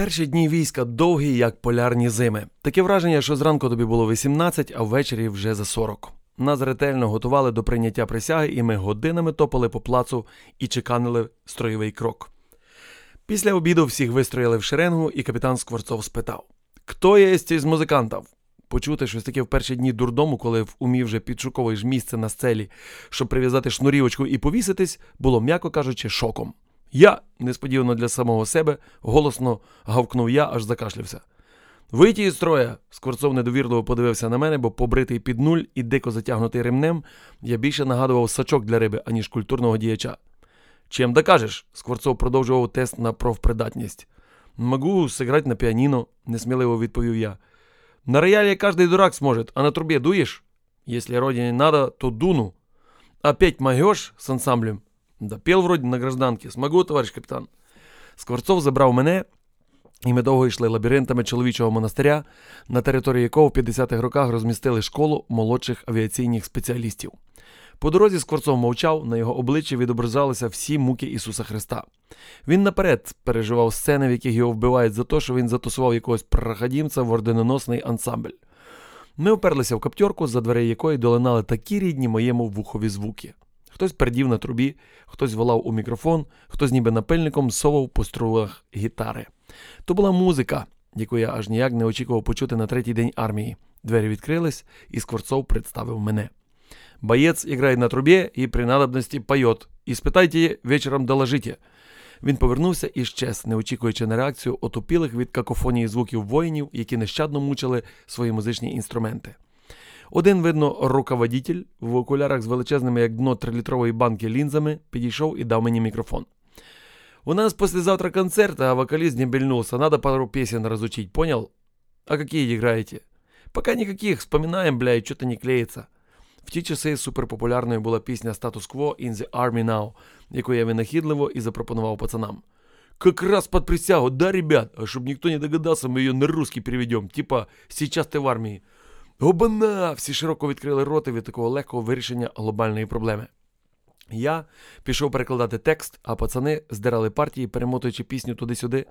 Перші дні війська довгі, як полярні зими. Таке враження, що зранку тобі було 18, а ввечері вже за 40. Нас ретельно готували до прийняття присяги, і ми годинами топали по плацу і чеканили строєвий крок. Після обіду всіх вистроїли в шеренгу, і капітан Скворцов спитав: Хто є з музикантів? Почути щось таке в перші дні дурдому, коли в умі вже підшуковуєш місце на сцелі, щоб прив'язати шнурівочку і повіситись, було, м'яко кажучи, шоком. Я, несподівано для самого себе, голосно гавкнув я, аж закашлявся. Вийти із строя! Скворцов недовірливо подивився на мене, бо побритий під нуль і дико затягнутий ремнем, я більше нагадував сачок для риби, аніж культурного діяча. Чим докажеш? Скворцов продовжував тест на профпридатність. Могу сыграть на піаніно, несміливо відповів я. На рояле каждый дурак сможет, а на трубе дуешь? Если родине надо, то дуну. Опять могешь с ансамблем? Да пел вроде на гражданке. Смогу, товариш капітан. Скворцов забрав мене, і ми довго йшли лабіринтами чоловічого монастиря, на території якого в 50-х роках розмістили школу молодших авіаційних спеціалістів. По дорозі Скворцов мовчав, на його обличчі відображалися всі муки Ісуса Христа. Він наперед переживав сцени, в яких його вбивають за те, що він затусував якогось проходімця в орденоносний ансамбль. Ми оперлися в каптьорку, за дверей якої долинали такі рідні моєму вухові звуки. Хтось пердів на трубі, хтось волав у мікрофон, хтось ніби напильником совав по струвах гітари. То була музика, яку я аж ніяк не очікував почути на третій день армії. Двері відкрились, і Скворцов представив мене. Боєць іграє на трубі і при надобності поет. І спитайте, вечором доложите. Він повернувся і щез, не очікуючи на реакцію отупілих від какофонії звуків воїнів, які нещадно мучили свої музичні інструменти. Один, видно, руководитель в окулярах з величезними, як дно трилітрової банки лінзами, підійшов і дав мені мікрофон. У нас послезавтра концерт, а вокалист не бельнулся. Надо пару песен разучить, понял? А какие играете? Пока никаких, вспоминаем, бля, и что-то не клеится. В ті часи суперпопулярною була пісня Status Quo In the Army Now, яку я винахідливо і запропонував пацанам. Как раз под присягу, да, ребят? А чтобы никто не догадался, мы ее на русский переведем. Типа, сейчас ты в армії. Обана! Всі широко відкрили роти від такого легкого вирішення глобальної проблеми. Я пішов перекладати текст, а пацани здирали партії, перемотуючи пісню туди-сюди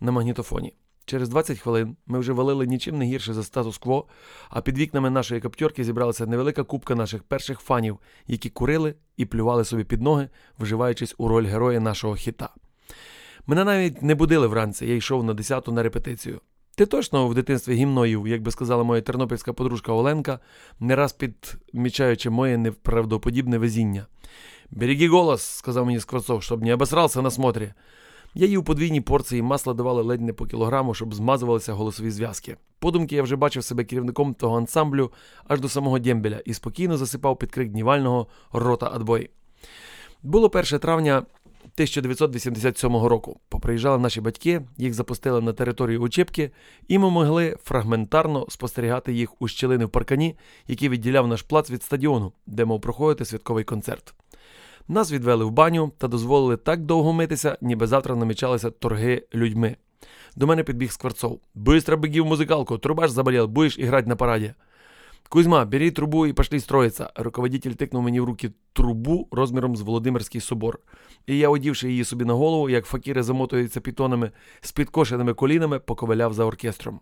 на магнітофоні. Через 20 хвилин ми вже валили нічим не гірше за статус-кво, а під вікнами нашої каптьорки зібралася невелика купка наших перших фанів, які курили і плювали собі під ноги, вживаючись у роль героя нашого хіта. Мене навіть не будили вранці, я йшов на 10-ту на репетицію. Ти точно в дитинстві гімною, як би сказала моя тернопільська подружка Оленка, не раз підмічаючи моє неправдоподібне везіння. «Береги голос, сказав мені Скворцов, щоб не обосрався на смотрі. Я їв подвійні порції масла давали ледь не по кілограму, щоб змазувалися голосові зв'язки. Подумки я вже бачив себе керівником того ансамблю аж до самого Дємбеля і спокійно засипав під крик днівального рота адбой. Було 1 травня 1987 року. Поприїжджали наші батьки, їх запустили на територію Учебки, і ми могли фрагментарно спостерігати їх у щілини в паркані, який відділяв наш плац від стадіону, де мав проходити святковий концерт. Нас відвели в баню та дозволили так довго митися, ніби завтра намічалися торги людьми. До мене підбіг Скворцов. Быстро беги в музикалку, трубаш заболел, будеш іграти на параді. Кузьма, бери трубу і пошли строїться. Руководитель тикнув мені в руки трубу розміром з Володимирський собор. І я, одівши її собі на голову, як факіри замотуються пітонами з підкошеними колінами, поковиляв за оркестром.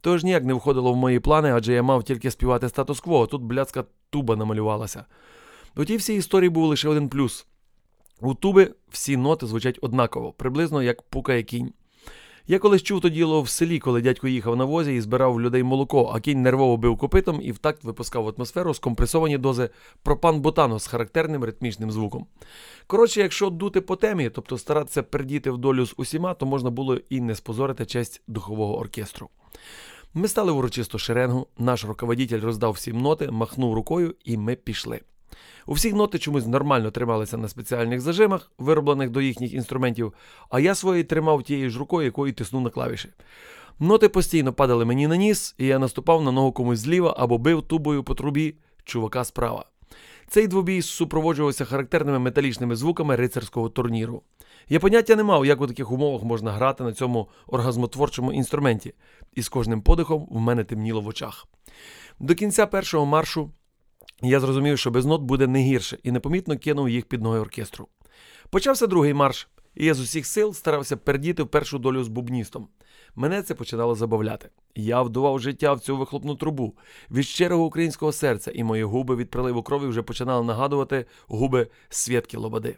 Тож ніяк не входило в мої плани, адже я мав тільки співати статус-кво, а тут блядська туба намалювалася. У тій всій історії був лише один плюс. У туби всі ноти звучать однаково, приблизно як пукає кінь. Я колись чув то діло в селі, коли дядько їхав на возі і збирав в людей молоко, а кінь нервово бив копитом і в такт випускав в атмосферу скомпресовані дози пропан-бутану з характерним ритмічним звуком. Коротше, якщо дути по темі, тобто старатися пердіти в долю з усіма, то можна було і не спозорити честь духового оркестру. Ми стали в урочисту шеренгу, наш руководитель роздав всім ноти, махнув рукою, і ми пішли. У всіх ноти чомусь нормально трималися на спеціальних зажимах, вироблених до їхніх інструментів, а я свої тримав тією ж рукою, якою тиснув на клавіші. Ноти постійно падали мені на ніс, і я наступав на ногу комусь зліва або бив тубою по трубі чувака справа. Цей двобій супроводжувався характерними металічними звуками рицарського турніру. Я поняття не мав, як у таких умовах можна грати на цьому оргазмотворчому інструменті, і з кожним подихом в мене темніло в очах. До кінця першого маршу я зрозумів, що без нот буде не гірше, і непомітно кинув їх під ноги оркестру. Почався другий марш, і я з усіх сил старався пердіти в першу долю з бубністом. Мене це починало забавляти. Я вдував життя в цю вихлопну трубу від щирого українського серця, і мої губи від приливу крові вже починали нагадувати губи Свєтки Лободи.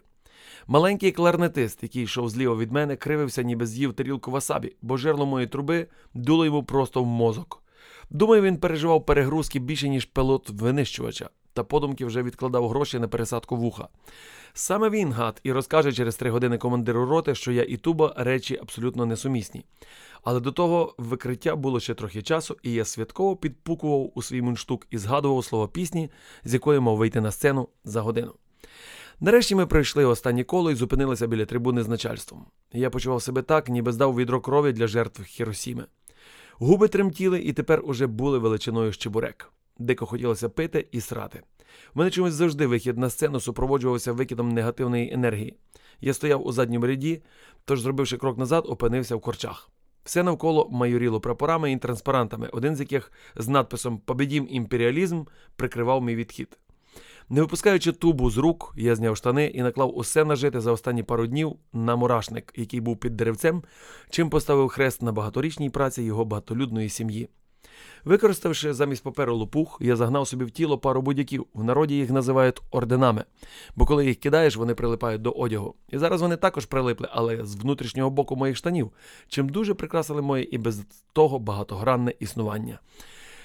Маленький кларнетист, який йшов зліва від мене, кривився, ніби з'їв тарілку васабі, бо жерло моєї труби дуло йому просто в мозок. Думаю, він переживав перегрузки більше, ніж пілот винищувача, та подумки вже відкладав гроші на пересадку вуха. Саме він, гад, і розкаже через три години командиру роти, що я і туба речі абсолютно несумісні. Але до того викриття було ще трохи часу, і я святково підпукував у свій мундштук і згадував слово пісні, з якої мав вийти на сцену за годину. Нарешті ми пройшли останнє коло і зупинилися біля трибуни з начальством. Я почував себе так, ніби здав відро крові для жертв Хіросіми. Губи тремтіли і тепер уже були величиною щебурек. Дико хотілося пити і срати. У мене чомусь завжди вихід на сцену супроводжувався викидом негативної енергії. Я стояв у задньому ряді, тож, зробивши крок назад, опинився в корчах. Все навколо майоріло прапорами і транспарантами, один з яких з надписом Побідім імперіалізм прикривав мій відхід. Не випускаючи тубу з рук, я зняв штани і наклав усе нажити за останні пару днів на мурашник, який був під деревцем, чим поставив хрест на багаторічній праці його багатолюдної сім'ї. Використавши замість паперу лопух, я загнав собі в тіло пару будь-яків. В народі їх називають орденами, бо коли їх кидаєш, вони прилипають до одягу. І зараз вони також прилипли, але з внутрішнього боку моїх штанів, чим дуже прикрасили моє і без того багатогранне існування.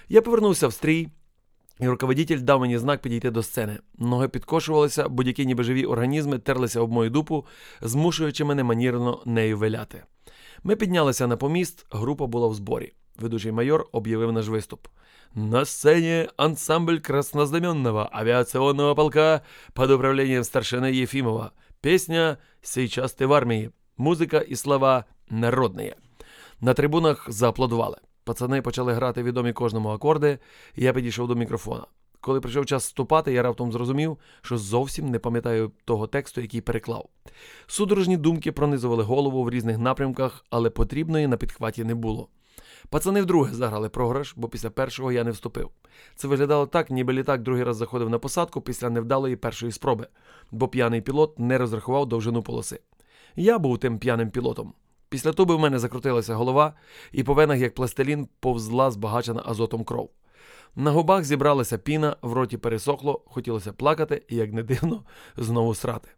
Я повернувся в стрій. І руководитель дав мені знак підійти до сцени. Ноги підкошувалися, будь-які ніби живі організми терлися об мою дупу, змушуючи мене манірно нею виляти. Ми піднялися на поміст, група була в зборі. Ведучий майор об'явив наш виступ. На сцене ансамбль краснознаменного авиационного полка под управлением старшины Ефимова. Песня «Сейчас ты в армии». Музика і слова народні. На трибунах зааплодували. Пацани почали грати відомі кожному акорди, і я підійшов до мікрофона. Коли прийшов час вступати, я раптом зрозумів, що зовсім не пам'ятаю того тексту, який переклав. Судорожні думки пронизували голову в різних напрямках, але потрібної на підхваті не було. Пацани вдруге заграли програш, бо після першого я не вступив. Це виглядало так, ніби літак другий раз заходив на посадку після невдалої першої спроби, бо п'яний пілот не розрахував довжину полоси. Я був тим п'яним пілотом. Після туби в мене закрутилася голова, і по венах, як пластилін, повзла збагачена азотом кров. На губах зібралася піна, в роті пересохло, хотілося плакати і, як не дивно, знову срати.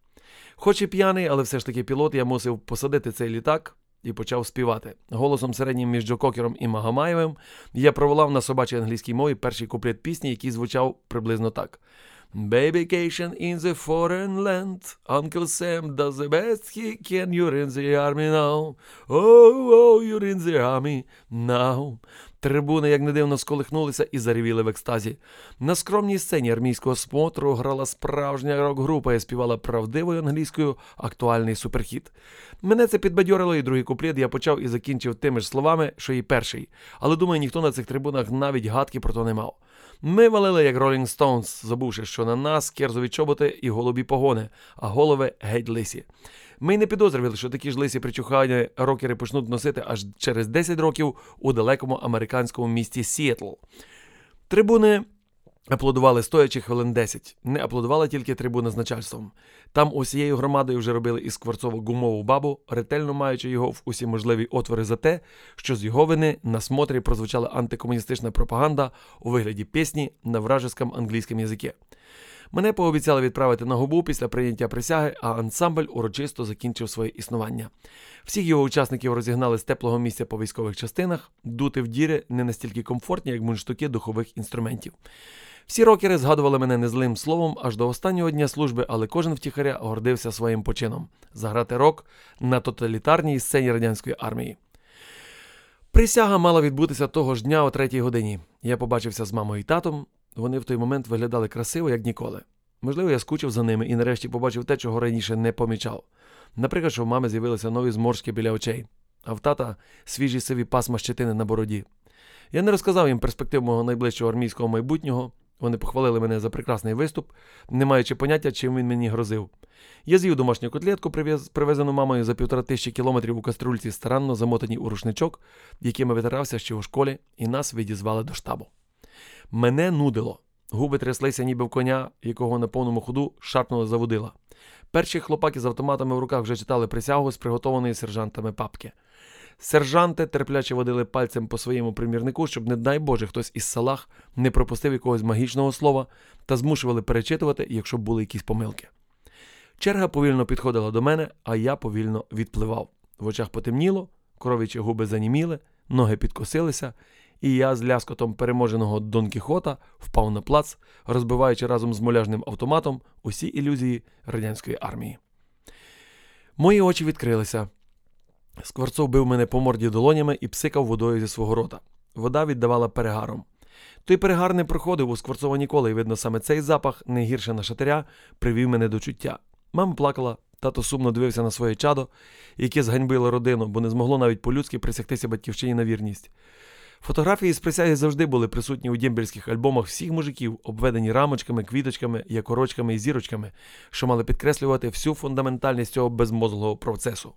Хоч і п'яний, але все ж таки пілот, я мусив посадити цей літак і почав співати. Голосом середнім між Джо Кокером і Магомаєвим я проволав на собачій англійській мові перший куплет пісні, який звучав приблизно так. Babycation in the foreign land. Uncle Sam does the best he can. You're in the army now. Oh, oh, you're in the army now. Трибуни, як не дивно, сколихнулися і заревіли в екстазі. На скромній сцені армійського смотру грала справжня рок-група і співала правдивою англійською актуальний суперхіт. Мене це підбадьорило, і другий куплет я почав і закінчив тими ж словами, що і перший. Але думаю, ніхто на цих трибунах навіть гадки про то не мав. Ми валили, як Rolling Stones, забувши, що на нас керзові чоботи і голубі погони, а голови геть лисі. Ми й не підозрювали, що такі ж лисі причухані рокери почнуть носити аж через 10 років у далекому американському місті Сіетл. Трибуни аплодували стоячи хвилин 10. Не аплодували тільки трибуни з начальством. Там усією громадою вже робили із скворцово гумову бабу, ретельно маючи його в усі можливі отвори за те, що з його вини на смотрі прозвучала антикомуністична пропаганда у вигляді пісні на вражеском англійському язикі. Мене пообіцяли відправити на губу після прийняття присяги, а ансамбль урочисто закінчив своє існування. Всіх його учасників розігнали з теплого місця по військових частинах, дути в діри не настільки комфортні, як мундштуки духових інструментів. Всі рокери згадували мене незлим словом аж до останнього дня служби, але кожен втіхаря гордився своїм почином заграти рок на тоталітарній сцені радянської армії. Присяга мала відбутися того ж дня о третій годині. Я побачився з мамою і татом. Вони в той момент виглядали красиво, як ніколи. Можливо, я скучив за ними і нарешті побачив те, чого раніше не помічав. Наприклад, що в мами з'явилися нові зморшки біля очей, а в тата свіжі сиві пасма щетини на бороді. Я не розказав їм перспектив мого найближчого армійського майбутнього. Вони похвалили мене за прекрасний виступ, не маючи поняття, чим він мені грозив. Я з'їв домашню котлетку, привезену мамою за півтора тисячі кілометрів у каструльці, старанно замотані у рушничок, якими витирався ще у школі, і нас відізвали до штабу. Мене нудило. Губи тряслися, ніби в коня, якого на повному ходу шарпнули заводила. Перші хлопаки з автоматами в руках вже читали присягу з приготованої сержантами папки. Сержанти терпляче водили пальцем по своєму примірнику, щоб, не дай Боже, хтось із салах не пропустив якогось магічного слова та змушували перечитувати, якщо були якісь помилки. Черга повільно підходила до мене, а я повільно відпливав. В очах потемніло, коровічі губи заніміли, ноги підкосилися, і я з ляскотом переможеного Дон Кіхота впав на плац, розбиваючи разом з муляжним автоматом усі ілюзії радянської армії. Мої очі відкрилися. Скворцов бив мене по морді долонями і псикав водою зі свого рота. Вода віддавала перегаром. Той перегар не проходив у Скворцова ніколи, і видно, саме цей запах, не гірше на шатиря, привів мене до чуття. Мама плакала, тато сумно дивився на своє чадо, яке зганьбило родину, бо не змогло навіть по-людськи присягтися батьківщині на вірність. Фотографії з присяги завжди були присутні у дємбельських альбомах всіх мужиків, обведені рамочками, квіточками, якорочками і зірочками, що мали підкреслювати всю фундаментальність цього безмозглого процесу.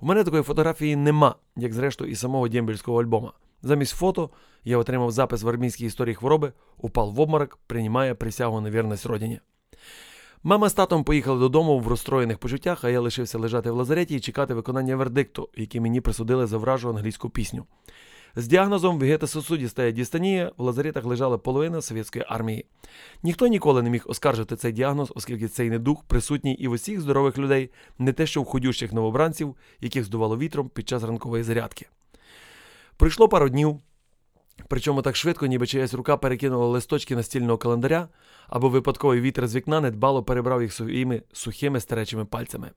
У мене такої фотографії нема, як зрештою і самого дємбельського альбома. Замість фото я отримав запис в армійській історії хвороби, упав в обморок, приймає присягу на вірність родині. Мама з татом поїхали додому в розстроєних почуттях, а я лишився лежати в лазареті і чекати виконання вердикту, який мені присудили за вражу англійську пісню. З діагнозом вегетососудіста дістанія в лазаретах лежала половина совєтської армії. Ніхто ніколи не міг оскаржити цей діагноз, оскільки цей недух присутній і в усіх здорових людей, не те, що в ходющих новобранців, яких здувало вітром під час ранкової зарядки. Пройшло пару днів, причому так швидко, ніби чиясь рука перекинула листочки настільного календаря, або випадковий вітер з вікна недбало перебрав їх своїми сухими старечими пальцями.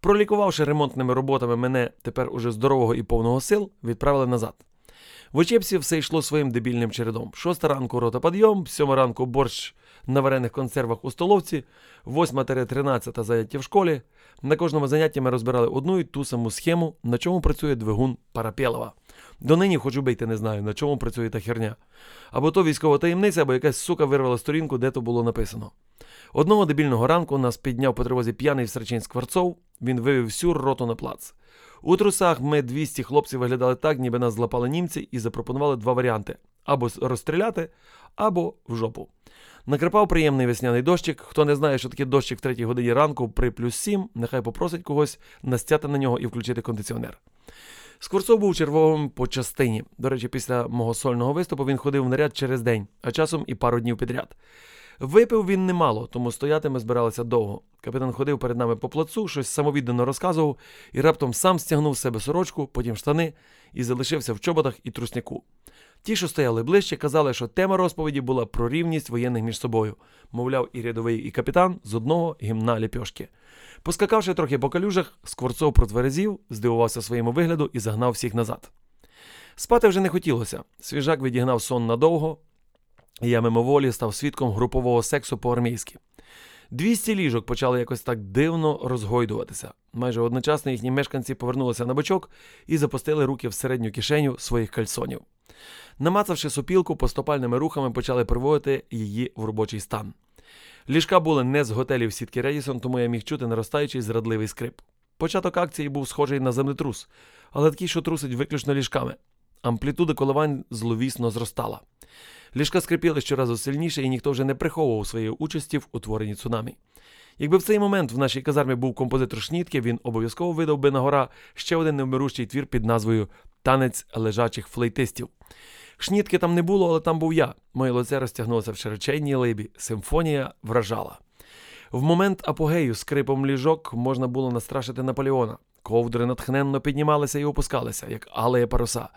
Пролікувавши ремонтними роботами мене тепер уже здорового і повного сил, відправили назад. В Очепсі все йшло своїм дебільним чередом. Шоста ранку рота підйом, сьома ранку борщ на варених консервах у столовці, восьма 13 заняття в школі. На кожному занятті ми розбирали одну і ту саму схему, на чому працює двигун Парапєлова. Донині хоч убийте не знаю, на чому працює та херня. Або то військова таємниця, або якась сука вирвала сторінку, де то було написано. Одного дебільного ранку нас підняв по тривозі п'яний встречень Скворцов, він вивів всю роту на плац. У трусах ми 200 хлопців виглядали так, ніби нас злапали німці, і запропонували два варіанти: або розстріляти, або в жопу. Накрапав приємний весняний дощик. Хто не знає, що таке дощик в третій годині ранку при плюс 7, нехай попросить когось настяти на нього і включити кондиціонер. Скворцов був червовим по частині. До речі, після мого сольного виступу він ходив в наряд через день, а часом і пару днів підряд. Випив він немало, тому стояти ми збиралися довго. Капітан ходив перед нами по плацу, щось самовіддано розказував і раптом сам стягнув з себе сорочку, потім штани і залишився в чоботах і трусняку. Ті, що стояли ближче, казали, що тема розповіді була про рівність воєнних між собою, мовляв, і рядовий, і капітан з одного гімна ліпьошки. Поскакавши трохи по калюжах, Скворцов протверезів, здивувався своєму вигляду і загнав всіх назад. Спати вже не хотілося. Свіжак відігнав сон надовго, я мимоволі став свідком групового сексу по-армійськи. Двісті ліжок почали якось так дивно розгойдуватися. Майже одночасно їхні мешканці повернулися на бочок і запустили руки в середню кишеню своїх кальсонів. Намацавши сопілку, поступальними рухами почали приводити її в робочий стан. Ліжка були не з готелів сітки Редісон, тому я міг чути наростаючий зрадливий скрип. Початок акції був схожий на землетрус, але такий, що трусить виключно ліжками. Амплітуда коливань зловісно зростала. Ліжка скрипіли щоразу сильніше, і ніхто вже не приховував своєї участі в утворенні цунамі. Якби в цей момент в нашій казармі був композитор Шнітки, він обов'язково видав би на гора ще один невмирущий твір під назвою Танець лежачих флейтистів. Шнітки там не було, але там був я. Моє лице розтягнулося в широченній либі. Симфонія вражала. В момент апогею скрипом ліжок можна було настрашити Наполеона. Ковдри натхненно піднімалися і опускалися, як алеє паруса.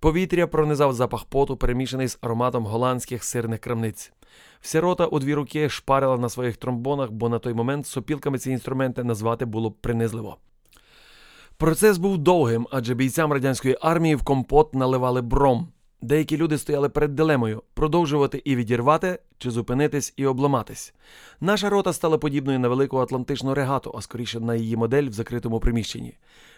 Повітря пронизав запах поту, перемішаний з ароматом голландських сирних крамниць. Вся рота у дві руки шпарила на своїх тромбонах, бо на той момент сопілками ці інструменти назвати було принизливо. Процес був довгим, адже бійцям радянської армії в компот наливали бром. Деякі люди стояли перед дилемою продовжувати і відірвати, чи зупинитись і обламатись. Наша рота стала подібною на велику атлантичну регату, а скоріше на її модель в закритому приміщенні.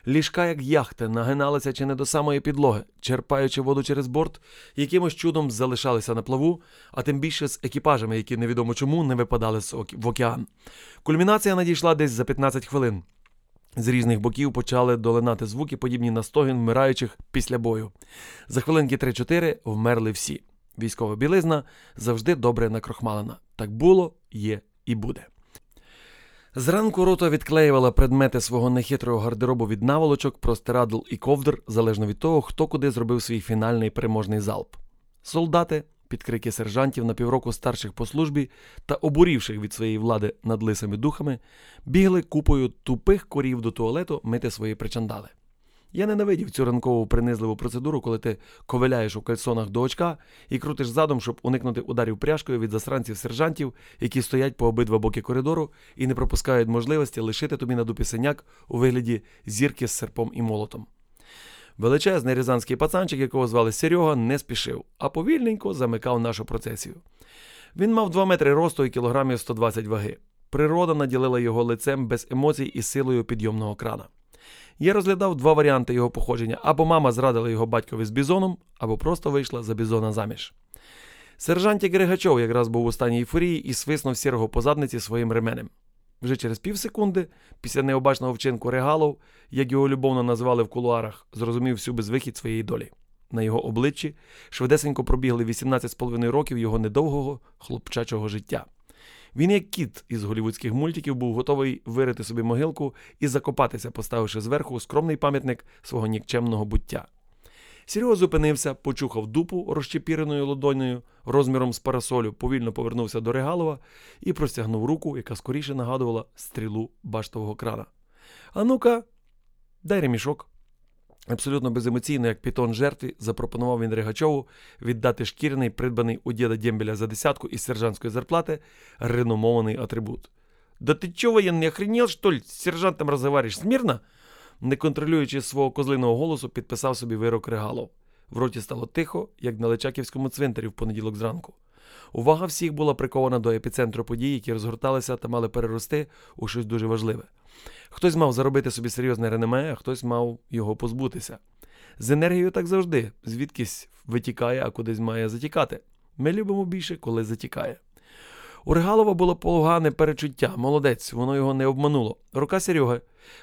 Ліжка, як яхти, нагиналися чи не до самої підлоги, черпаючи воду через борт, якимось чудом залишалися на плаву, а тим більше з екіпажами, які невідомо чому не випадали в океан. Кульмінація надійшла десь за 15 хвилин. З різних боків почали долинати звуки, подібні на стогін вмираючих після бою. За хвилинки 3-4 вмерли всі. Військова білизна завжди добре накрохмалена. Так було, є і буде. Зранку рота відклеювала предмети свого нехитрого гардеробу від наволочок, простирадл і ковдр, залежно від того, хто куди зробив свій фінальний переможний залп. Солдати, під крики сержантів на півроку старших по службі та обурівших від своєї влади над лисими духами, бігли купою тупих корів до туалету мити свої причандали. Я ненавидів цю ранкову принизливу процедуру, коли ти ковиляєш у кальсонах до очка і крутиш задом, щоб уникнути ударів пряжкою від засранців сержантів, які стоять по обидва боки коридору і не пропускають можливості лишити тобі на дупі синяк у вигляді зірки з серпом і молотом. Величезний рязанський пацанчик, якого звали Серега, не спішив, а повільненько замикав нашу процесію. Він мав 2 метри росту і кілограмів 120 ваги. Природа наділила його лицем без емоцій і силою підйомного крана. Я розглядав два варіанти його походження: або мама зрадила його батькові з бізоном, або просто вийшла за бізона заміж. Сержантик Григачов якраз був у стані ейфорії і свиснув сірого по задниці своїм ременем. Вже через півсекунди, після необачного вчинку регалов, як його любовно називали в кулуарах, зрозумів всю безвихідь своєї долі. На його обличчі швидесенько пробігли 18,5 років його недовгого хлопчачого життя. Він, як кіт із голівудських мультиків, був готовий вирити собі могилку і закопатися, поставивши зверху скромний пам'ятник свого нікчемного буття. Серега зупинився, почухав дупу розчепіреною ладонею розміром з парасолю, повільно повернувся до Регалова і простягнув руку, яка скоріше нагадувала стрілу баштового крана. А ну-ка, дай ремішок. Абсолютно беземоційно, як пітон жертві, запропонував він Ригачову віддати шкіряний, придбаний у діда Дембеля за десятку із сержантської зарплати, реномований атрибут. Да ти чого, воєнний, охренел, що ли? З сержантом розговориш смірно? Не контролюючи свого козлиного голосу, підписав собі вирок Регалов. В роті стало тихо, як на Личаківському цвинтарі в понеділок зранку. Увага всіх була прикована до епіцентру подій, які розгорталися та мали перерости у щось дуже важливе. Хтось мав заробити собі серйозне реноме, а хтось мав його позбутися. З енергією так завжди, звідкись витікає, а кудись має затікати. Ми любимо більше, коли затікає. У Регалова було погане перечуття, молодець, воно його не обмануло. Рука Сереги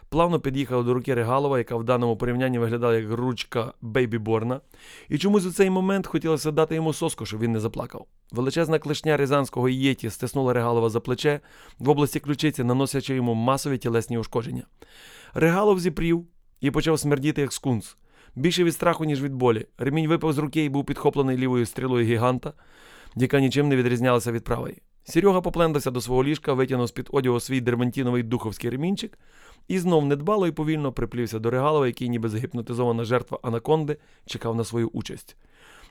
плавно під'їхала до руки Регалова, яка в даному порівнянні виглядала як ручка Бейбі Борна, і чомусь у цей момент хотілося дати йому соску, щоб він не заплакав. Величезна клешня рязанського єті стиснула Регалова за плече в області ключиці, наносячи йому масові тілесні ушкодження. Регалов зіпрів і почав смердіти, як скунс. Більше від страху, ніж від болі. Ремінь випав з руки і був підхоплений лівою стрілою гіганта, яка нічим не відрізнялася від правої. Серега поплендався до свого ліжка, витягнув з-під одягу свій дермантіновий духовський ремінчик і знов недбало і повільно приплівся до Регалова, який, ніби загіпнотизована жертва анаконди, чекав на свою участь.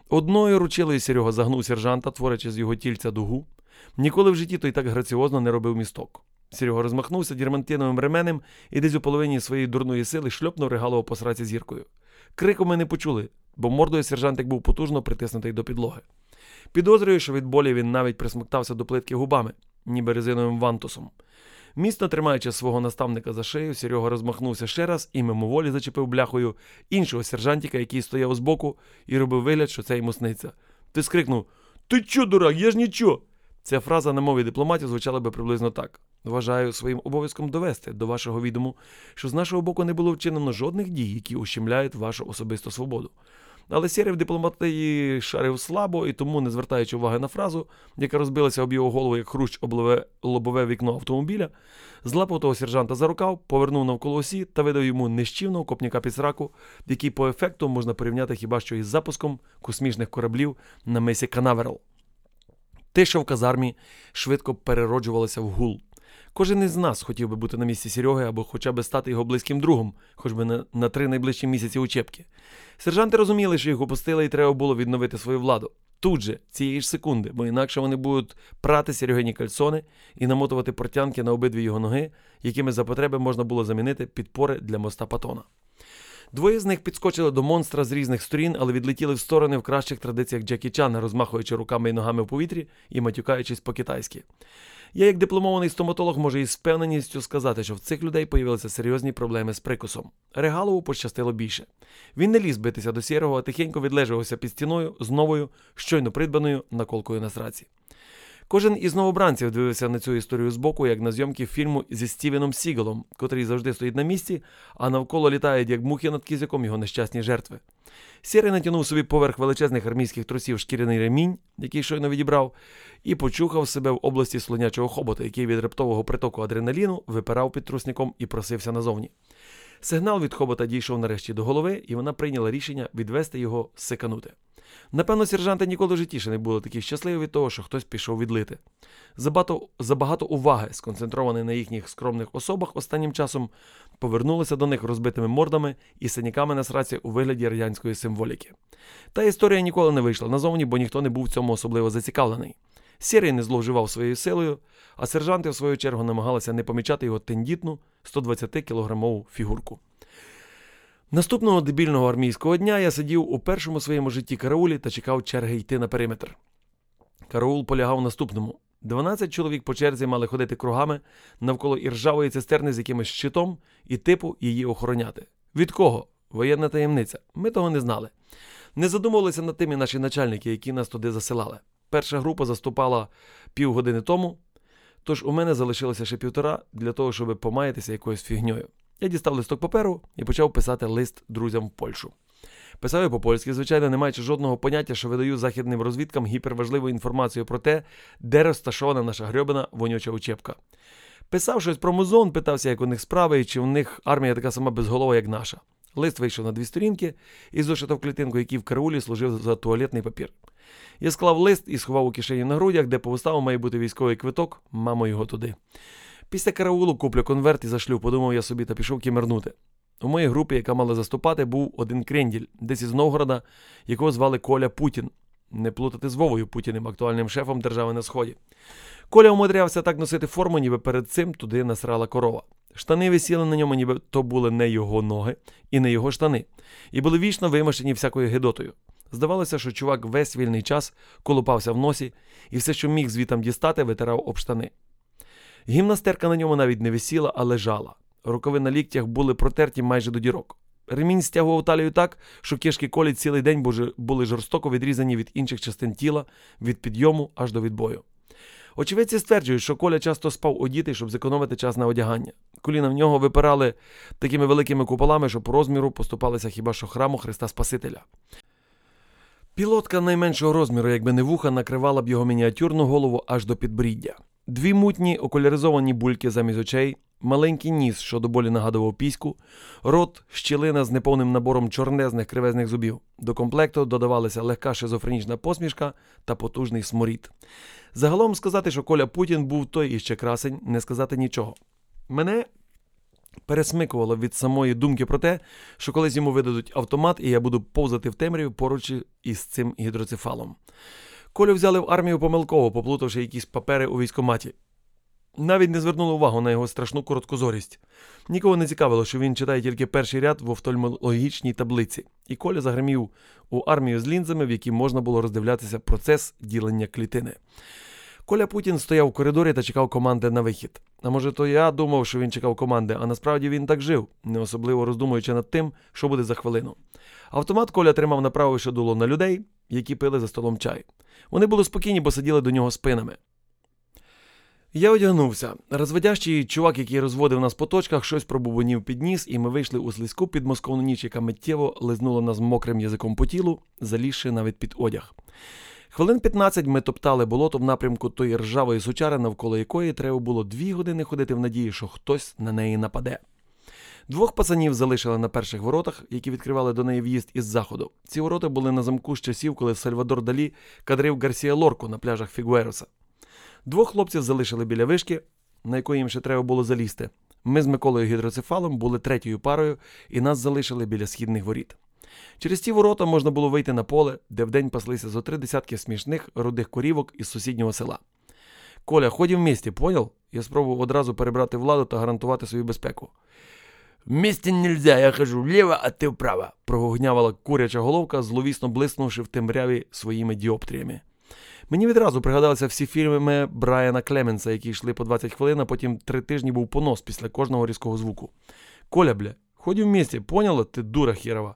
Одною ручилою Серега загнув сержанта, творячи з його тільця дугу. Ніколи в житті той так граціозно не робив місток. Серега розмахнувся дірмантиновим ременем і десь у половині своєї дурної сили шльопнув Регалова по сраці зіркою. Крику ми не почули, бо мордою сержантик був потужно притиснутий до підлоги. Підозрюю, що від болі він навіть присмоктався до плитки губами, ніби резиновим вантусом. Міцно тримаючи свого наставника за шию, Серега розмахнувся ще раз і мимоволі зачепив бляхою іншого сержантика, який стояв збоку, і робив вигляд, що це йому сниться. Ти скрикнув Ти чо, дурак, я ж нічого. Ця фраза на мові дипломатів звучала би приблизно так. Вважаю своїм обов'язком довести до вашого відому, що з нашого боку не було вчинено жодних дій, які ущемляють вашу особисту свободу. Але Сєрий в дипломатії шарив слабо і тому, не звертаючи уваги на фразу, яка розбилася об його голову, як хрущ облове лобове вікно автомобіля, злапав того сержанта за рукав, повернув навколо осі та видав йому нещівного копняка під сраку, який по ефекту можна порівняти хіба що із запуском космічних кораблів на мисі Канаверал. Тиша в казармі швидко перероджувалася в гул. Кожен із нас хотів би бути на місці Сереги або хоча б стати його близьким другом, хоч би на, на три найближчі місяці учебки. Сержанти розуміли, що їх опустили і треба було відновити свою владу. Тут же, цієї ж секунди, бо інакше вони будуть прати Серегині кальсони і намотувати портянки на обидві його ноги, якими за потреби можна було замінити підпори для моста Патона. Двоє з них підскочили до монстра з різних сторін, але відлетіли в сторони в кращих традиціях Джекі Чана, розмахуючи руками і ногами в повітрі і матюкаючись по-китайськи. Я, як дипломований стоматолог, можу із впевненістю сказати, що в цих людей появилися серйозні проблеми з прикусом. Регалову пощастило більше. Він не ліз битися до сірого, а тихенько відлежувався під стіною з новою, щойно придбаною наколкою на сраці. Кожен із новобранців дивився на цю історію збоку, як на зйомки фільму зі Стівеном Сігалом, котрий завжди стоїть на місці, а навколо літають, як мухи над кізяком, його нещасні жертви. Сірий натягнув собі поверх величезних армійських трусів шкіряний ремінь, який щойно відібрав, і почухав себе в області слонячого хобота, який від рептового притоку адреналіну випирав під трусником і просився назовні. Сигнал від хобота дійшов нарешті до голови, і вона прийняла рішення відвести його секанути. Напевно, сержанти ніколи в житті ще не були такі щасливі від того, що хтось пішов відлити. Забагато, забагато уваги, сконцентрованої на їхніх скромних особах, останнім часом повернулися до них розбитими мордами і синяками на сраці у вигляді радянської символіки. Та історія ніколи не вийшла назовні, бо ніхто не був в цьому особливо зацікавлений. Сірий не зловживав своєю силою, а сержанти, в свою чергу, намагалися не помічати його тендітну 120-кілограмову фігурку. Наступного дебільного армійського дня я сидів у першому своєму житті караулі та чекав черги йти на периметр. Караул полягав наступному: 12 чоловік по черзі мали ходити кругами навколо іржавої цистерни з якимось щитом і типу її охороняти. Від кого? Воєнна таємниця. Ми того не знали. Не задумувалися над тим і наші начальники, які нас туди засилали. Перша група заступала півгодини тому, тож у мене залишилося ще півтора для того, щоб помаятися якоюсь фігньою. Я дістав листок паперу і почав писати лист друзям в Польщу. Писав я по-польськи, звичайно, не маючи жодного поняття, що видаю західним розвідкам гіперважливу інформацію про те, де розташована наша грьобана вонюча учебка. Писав щось про музон, питався, як у них справи, і чи в них армія така сама безголова, як наша. Лист вийшов на дві сторінки і зошитав клітинку, який в караулі служив за туалетний папір. Я склав лист і сховав у кишені на грудях, де по уставу має бути військовий квиток, мамо його туди. Після караулу куплю конверт і зашлю, подумав я собі та пішов кімернути. У моїй групі, яка мала заступати, був один кренділь, десь із Новгорода, якого звали Коля Путін. Не плутати з Вовою Путіним, актуальним шефом держави на Сході. Коля умудрявся так носити форму, ніби перед цим туди насрала корова. Штани висіли на ньому, ніби то були не його ноги і не його штани, і були вічно вимашені всякою гидотою. Здавалося, що чувак весь вільний час колупався в носі і все, що міг звітам дістати, витирав об штани. Гімнастерка на ньому навіть не висіла, а лежала. Рукави на ліктях були протерті майже до дірок. Ремінь стягував талію так, що кишки колі цілий день були жорстоко відрізані від інших частин тіла, від підйому аж до відбою. Очевидці стверджують, що Коля часто спав одітий, щоб зекономити час на одягання. Коліна в нього випирали такими великими куполами, що по розміру поступалися хіба що храму Христа Спасителя. Пілотка найменшого розміру, якби не вуха, накривала б його мініатюрну голову аж до підбріддя. Дві мутні окуляризовані бульки замість очей, маленький ніс, що до болі нагадував піську, рот, щілина з неповним набором чорнезних кривезних зубів. До комплекту додавалася легка шизофренічна посмішка та потужний сморід. Загалом сказати, що Коля Путін був той іще красень, не сказати нічого. Мене пересмикувало від самої думки про те, що колись йому видадуть автомат, і я буду повзати в темряві поруч із цим гідроцефалом. Колю взяли в армію помилково, поплутавши якісь папери у військоматі. Навіть не звернули увагу на його страшну короткозорість. Нікого не цікавило, що він читає тільки перший ряд в офтальмологічній таблиці, і Коля загримів у армію з лінзами, в якій можна було роздивлятися процес ділення клітини. Коля Путін стояв у коридорі та чекав команди на вихід. А може, то я думав, що він чекав команди, а насправді він так жив, не особливо роздумуючи над тим, що буде за хвилину. Автомат Коля тримав направивши дуло на людей, які пили за столом чай. Вони були спокійні, бо сиділи до нього спинами. Я одягнувся. Розводящий чувак, який розводив нас по точках, щось пробубонів під ніс, і ми вийшли у слизьку підмосковну ніч, яка миттєво лизнула нас мокрим язиком по тілу, залізши навіть під одяг. Хвилин 15 ми топтали болото в напрямку тої ржавої сучари, навколо якої треба було дві години ходити в надії, що хтось на неї нападе. Двох пацанів залишили на перших воротах, які відкривали до неї в'їзд із заходу. Ці ворота були на замку з часів, коли Сальвадор Далі кадрив Гарсія Лорку на пляжах Фігуероса. Двох хлопців залишили біля вишки, на якої їм ще треба було залізти. Ми з Миколою гідроцефалом були третьою парою, і нас залишили біля східних воріт. Через ті ворота можна було вийти на поле, де вдень паслися зо три десятки смішних рудих корівок із сусіднього села. Коля, ходім в місті, поняв? Я спробував одразу перебрати владу та гарантувати свою безпеку. В місті нельзя, я кажу вліво, а ти вправо, прогогнявала куряча головка, зловісно блиснувши в темряві своїми діоптріями. Мені відразу пригадалися всі фільми Брайана Клеменса, які йшли по 20 хвилин, а потім три тижні був понос після кожного різкого звуку. Коля, бля, ходь в місті, поняла, ти дура хірова.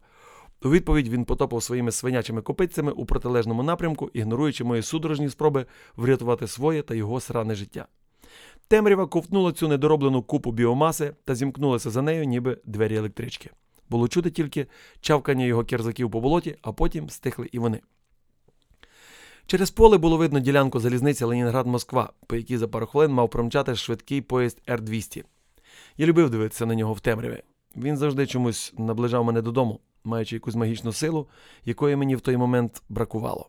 У відповідь він потопав своїми свинячими копитцями у протилежному напрямку, ігноруючи мої судорожні спроби врятувати своє та його сране життя. Темрява ковтнула цю недороблену купу біомаси та зімкнулася за нею, ніби двері електрички. Було чути тільки чавкання його кірзаків по болоті, а потім стихли і вони. Через поле було видно ділянку залізниці Ленінград-Москва, по якій за пару хвилин мав промчати швидкий поїзд Р-200. Я любив дивитися на нього в темряві. Він завжди чомусь наближав мене додому, маючи якусь магічну силу, якої мені в той момент бракувало.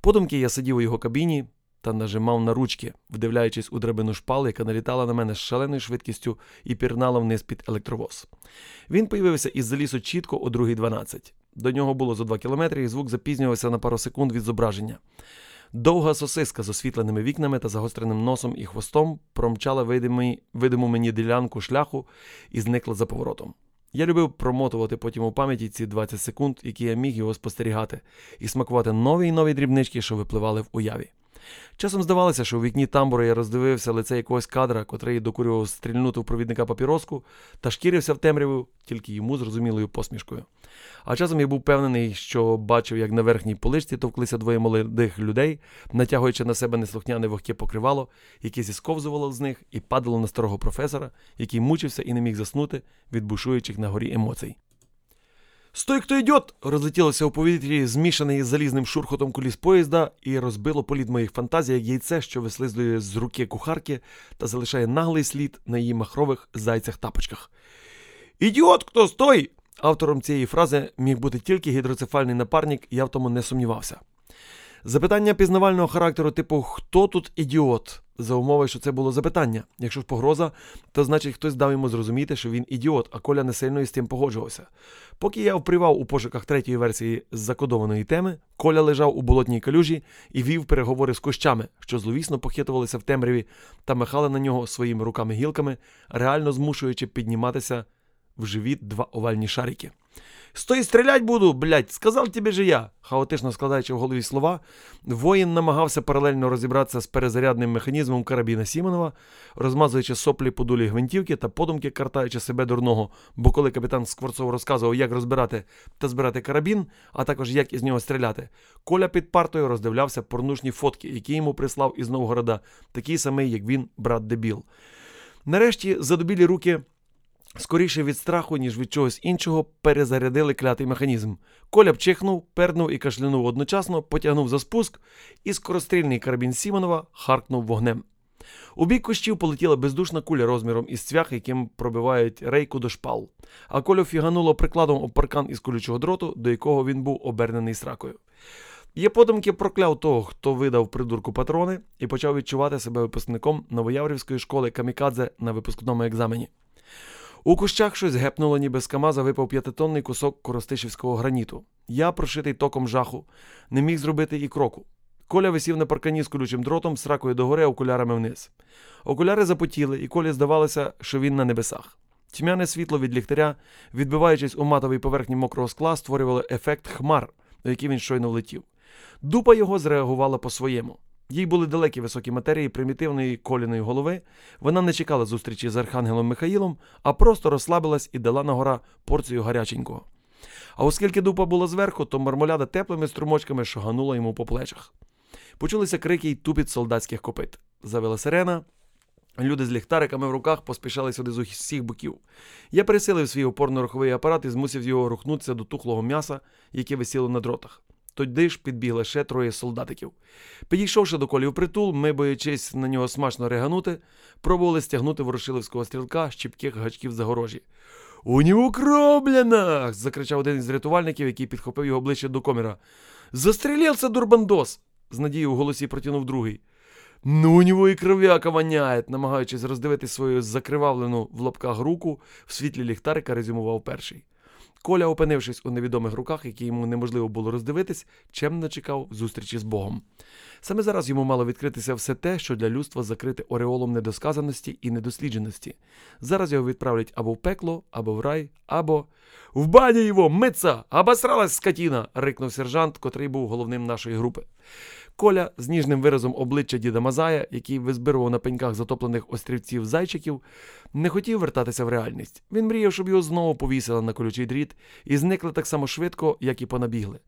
Подумки я сидів у його кабіні та нажимав на ручки, вдивляючись у драбину шпал, яка налітала на мене з шаленою швидкістю і пірнала вниз під електровоз. Він появився із за лісу чітко о 2.12. До нього було за 2 кілометри, і звук запізнювався на пару секунд від зображення. Довга сосиска з освітленими вікнами та загостреним носом і хвостом промчала видимий, видиму мені ділянку шляху і зникла за поворотом. Я любив промотувати потім у пам'яті ці 20 секунд, які я міг його спостерігати, і смакувати нові й нові дрібнички, що випливали в уяві. Часом здавалося, що у вікні тамбуру я роздивився лице якогось кадра, котрий докурював стрільнуту в провідника папіроску та шкірився в темряву тільки йому зрозумілою посмішкою. А часом я був певнений, що бачив, як на верхній поличці товклися двоє молодих людей, натягуючи на себе неслухняне вогке покривало, яке зісковзувало з них і падало на старого професора, який мучився і не міг заснути від бушуючих на горі емоцій. Стой, хто йдет! розлетілося у повітрі, змішане із залізним шурхотом куліс поїзда, і розбило політ моїх фантазій, як яйце, що вислизлює з руки кухарки та залишає наглий слід на її махрових зайцях тапочках. Ідіот, хто стой! Автором цієї фрази міг бути тільки гідроцефальний напарник, я в тому не сумнівався. Запитання пізнавального характеру, типу Хто тут ідіот? За умови, що це було запитання. Якщо ж погроза, то значить хтось дав йому зрозуміти, що він ідіот, а Коля не сильно із тим погоджувався. Поки я впривав у пошуках третьої версії з закодованої теми, Коля лежав у болотній калюжі і вів переговори з кущами, що зловісно похитувалися в темряві та махали на нього своїми руками-гілками, реально змушуючи підніматися в живіт два овальні шарики. Стой, стрілять буду, блядь, сказав тобі же я. Хаотично складаючи в голові слова, воїн намагався паралельно розібратися з перезарядним механізмом карабіна Сімонова, розмазуючи соплі по дулі гвинтівки та подумки картаючи себе дурного. Бо коли капітан Скворцов розказував, як розбирати та збирати карабін, а також як із нього стріляти, Коля під партою роздивлявся порнушні фотки, які йому прислав із Новгорода, такий самий, як він, брат Дебіл. Нарешті задобілі руки скоріше від страху, ніж від чогось іншого, перезарядили клятий механізм. Коля бчихнув, пернув і кашлянув одночасно, потягнув за спуск, і скорострільний карабін Сімонова харкнув вогнем. У бік кущів полетіла бездушна куля розміром із цвях, яким пробивають рейку до шпал, а колю фігануло прикладом об паркан із колючого дроту, до якого він був обернений сракою. Я подумки прокляв того, хто видав придурку патрони, і почав відчувати себе випускником Новояврівської школи Камікадзе на випускному екзамені. У кущах щось гепнуло, ніби з Камаза випав п'ятитонний кусок коростишівського граніту. Я, прошитий током жаху, не міг зробити і кроку. Коля висів на паркані з колючим дротом, сракою догори, окулярами вниз. Окуляри запотіли, і колі здавалося, що він на небесах. Тьмяне світло від ліхтаря, відбиваючись у матовій поверхні мокрого скла, створювало ефект хмар, до який він щойно влетів. Дупа його зреагувала по-своєму. Їй були далекі високі матерії примітивної коліної голови. Вона не чекала зустрічі з Архангелом Михаїлом, а просто розслабилась і дала на гора порцію гаряченького. А оскільки дупа була зверху, то мармоляда теплими струмочками шаганула йому по плечах. Почулися крики й тупіт солдатських копит. Завела сирена. Люди з ліхтариками в руках поспішали сюди з усіх боків. Я пересилив свій опорно-руховий апарат і змусив його рухнутися до тухлого м'яса, яке висіло на дротах. Тоді ж підбігли ще троє солдатиків. Підійшовши до колі притул, ми, боячись на нього смачно реганути, пробували стягнути ворошиловського стрілка з чіпких гачків загорожі. У нього кроблянах. закричав один із рятувальників, який підхопив його ближче до коміра. Застрілівся дурбандос! з надією в голосі протягнув другий. Ну, у нього і кров'яка воняє, намагаючись роздивити свою закривавлену в лапках руку, в світлі ліхтарика резюмував перший. Коля, опинившись у невідомих руках, які йому неможливо було роздивитись, чемно чекав зустрічі з Богом. Саме зараз йому мало відкритися все те, що для людства закрите ореолом недосказаності і недослідженості. Зараз його відправлять або в пекло, або в рай, або в баню його, митца! Обосралась скотіна! рикнув сержант, котрий був головним нашої групи. Коля з ніжним виразом обличчя діда Мазая, який визбирував на пеньках затоплених острівців зайчиків, не хотів вертатися в реальність. Він мріяв, щоб його знову повісили на колючий дріт і зникли так само швидко, як і понабігли.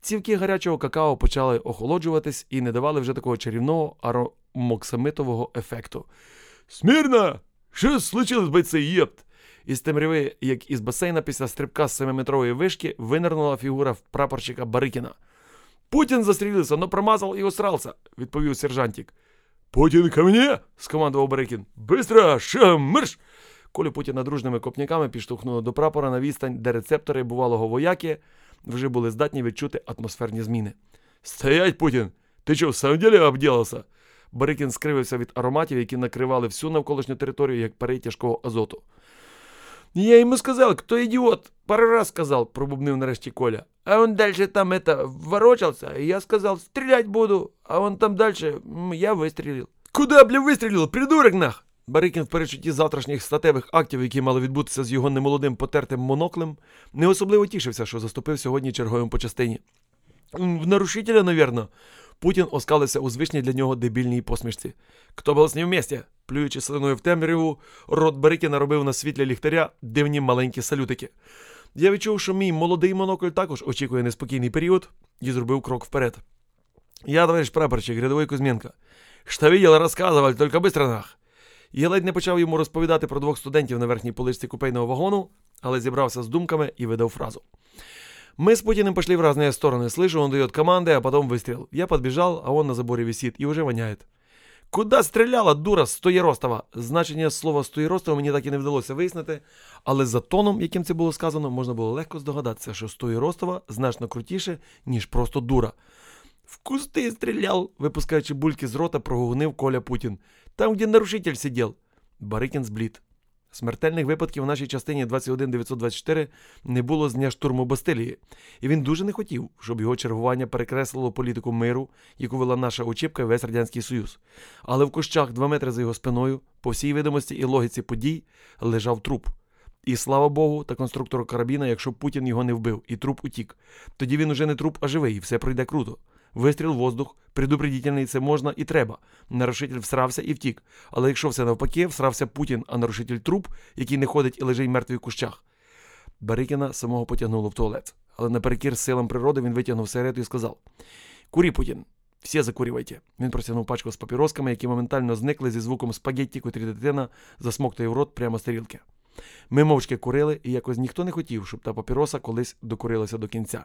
Цівки гарячого какао почали охолоджуватись і не давали вже такого чарівного аромоксамитового ефекту. Смірна! Що случилось, бойці, єпт? Із темряви, як із басейна після стрибка з 7-метрової вишки, винирнула фігура прапорщика Барикіна. Путін застрілився, но промазав і усрався, відповів сержантик. Путін ко мне? скомандував Барикін. Быстро, шагом, марш! Колю Путіна дружними копняками підштовхнули до прапора на відстань, де рецептори бувалого вояки вже були здатні відчути атмосферні зміни. Стоять, Путін! Ти що, в самом деле обділився? Барикін скривився від ароматів, які накривали всю навколишню територію, як пари тяжкого азоту. Я ему сказал, кто идиот. Пару раз сказал, пробубнив нарешті Коля. А он дальше там это, ворочался, и я сказал, стрелять буду. А он там дальше, я выстрелил. Куда, бля, вистрілив, придурок нах? Барикін в перечутті завтрашніх статевих актів, які мали відбутися з його немолодим потертим моноклем, не особливо тішився, що заступив сьогодні черговим по частині. В нарушителя, навірно. Путін оскалився у звичній для нього дебільній посмішці. Хто був з ним вместе? Плюючи слиною в темряву, рот Барикіна робив на світлі ліхтаря дивні маленькі салютики. Я відчув, що мій молодий монокль також очікує неспокійний період і зробив крок вперед. Я, товарищ прапорщик, рядовий Кузьменко. Що видел, розказував, тільки быстро нах. Я ледь не почав йому розповідати про двох студентів на верхній поличці купейного вагону, але зібрався з думками і видав фразу. Мы с Путиным пошли в разные стороны. Слышу, он дает команды, а потом выстрел. Я подбежал, а он на заборе висит и уже воняет. Куда стріляла, дура, Стоєростова? Значення слова Стоєростова мені так і не вдалося вияснити, але за тоном, яким це було сказано, можна було легко здогадатися, що Стоєростова значно крутіше, ніж просто дура. В кусти стріляв, випускаючи бульки з рота, прогугнив Коля Путін. Там, де нарушитель сидів. Барикін зблід. Смертельних випадків в нашій частині 21924 не було з дня штурму Бастилії, і він дуже не хотів, щоб його чергування перекреслило політику миру, яку вела наша очіпка весь Радянський Союз. Але в кущах два метри за його спиною, по всій видимості і логіці подій, лежав труп. І слава Богу, та конструктору карабіна, якщо Путін його не вбив, і труп утік. Тоді він уже не труп, а живий, і все пройде круто. Вистріл в воздух, предупредительний, це можна і треба. Нарушитель всрався і втік. Але якщо все навпаки, всрався Путін, а нарушитель труп, який не ходить і лежить мертвий в кущах. Барикіна самого потягнуло в туалет. Але наперекір силам природи він витягнув сигарету і сказав: Курі, Путін, всі закурювайте. Він протягнув пачку з папіросками, які моментально зникли зі звуком спагетті, котрі дитина засмоктує в рот прямо з тарілки. Ми мовчки курили, і якось ніхто не хотів, щоб та папіроса колись докурилася до кінця.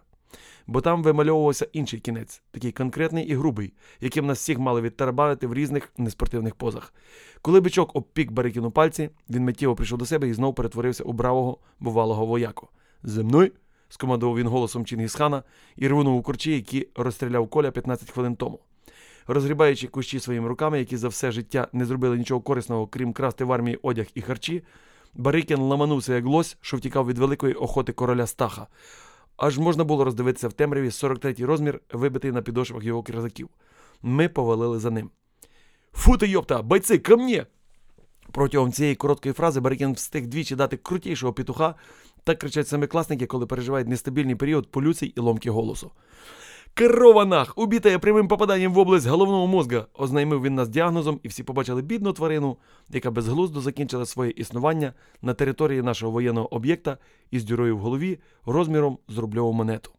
Бо там вимальовувався інший кінець, такий конкретний і грубий, яким нас всіх мали відтарабанити в різних неспортивних позах. Коли бичок обпік Барикіну пальці, він миттєво прийшов до себе і знов перетворився у бравого, бувалого вояку. «За мною!» – скомандував він голосом Чингісхана і рвонув у корчі, які розстріляв Коля 15 хвилин тому. Розгрібаючи кущі своїми руками, які за все життя не зробили нічого корисного, крім красти в армії одяг і харчі, Барикін ламанувся як лось, що втікав від великої охоти короля Стаха. Аж можна було роздивитися в темряві 43-й розмір, вибитий на підошвах його кирзаків. Ми повалили за ним. Фу ти, йопта, бойці, ко мне! Протягом цієї короткої фрази Барикін встиг двічі дати крутішого петуха, так кричать семикласники, коли переживають нестабільний період полюцій і ломки голосу. Корова нах, убитая прямим попаданням в область головного мозга, ознайомив він нас діагнозом, і всі побачили бідну тварину, яка безглуздо закінчила своє існування на території нашого воєнного об'єкта із дюрою в голові розміром з рубльову монету.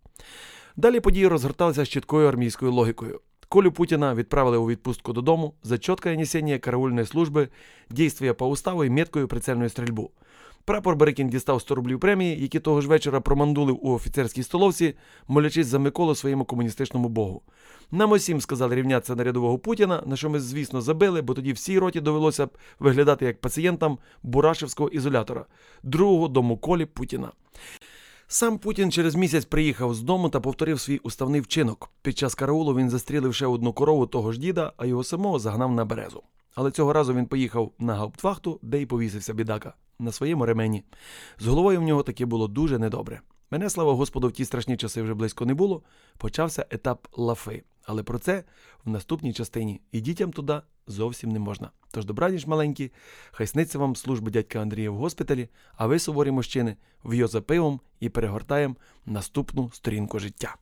Далі події розгорталися з чіткою армійською логікою. Колю Путіна відправили у відпустку додому за чіткое несення караульної служби, дійствия по уставу і меткою прицельною стрільбу. Прапор Барикін дістав 100 рублів премії, які того ж вечора промандулив у офіцерській столовці, молячись за Миколу своєму комуністичному богу. Нам усім сказали рівнятися на рядового Путіна, на що ми, звісно, забили, бо тоді всій роті довелося б виглядати як пацієнтам Бурашевського ізолятора, другого дому Колі Путіна. Сам Путін через місяць приїхав з дому та повторив свій уставний вчинок. Під час караулу він застрілив ще одну корову того ж діда, а його самого загнав на березу. Але цього разу він поїхав на гауптвахту, де й повісився бідака на своєму ремені. З головою в нього таки було дуже недобре. Мене, слава Господу, в ті страшні часи вже близько не було. Почався етап лафи. Але про це в наступній частині. І дітям туди зовсім не можна. Тож добраніч маленькі, хай сниться вам служби дядька Андрія в госпіталі, а ви, суворі мужчини, в'йо за пивом і перегортаємо наступну сторінку життя.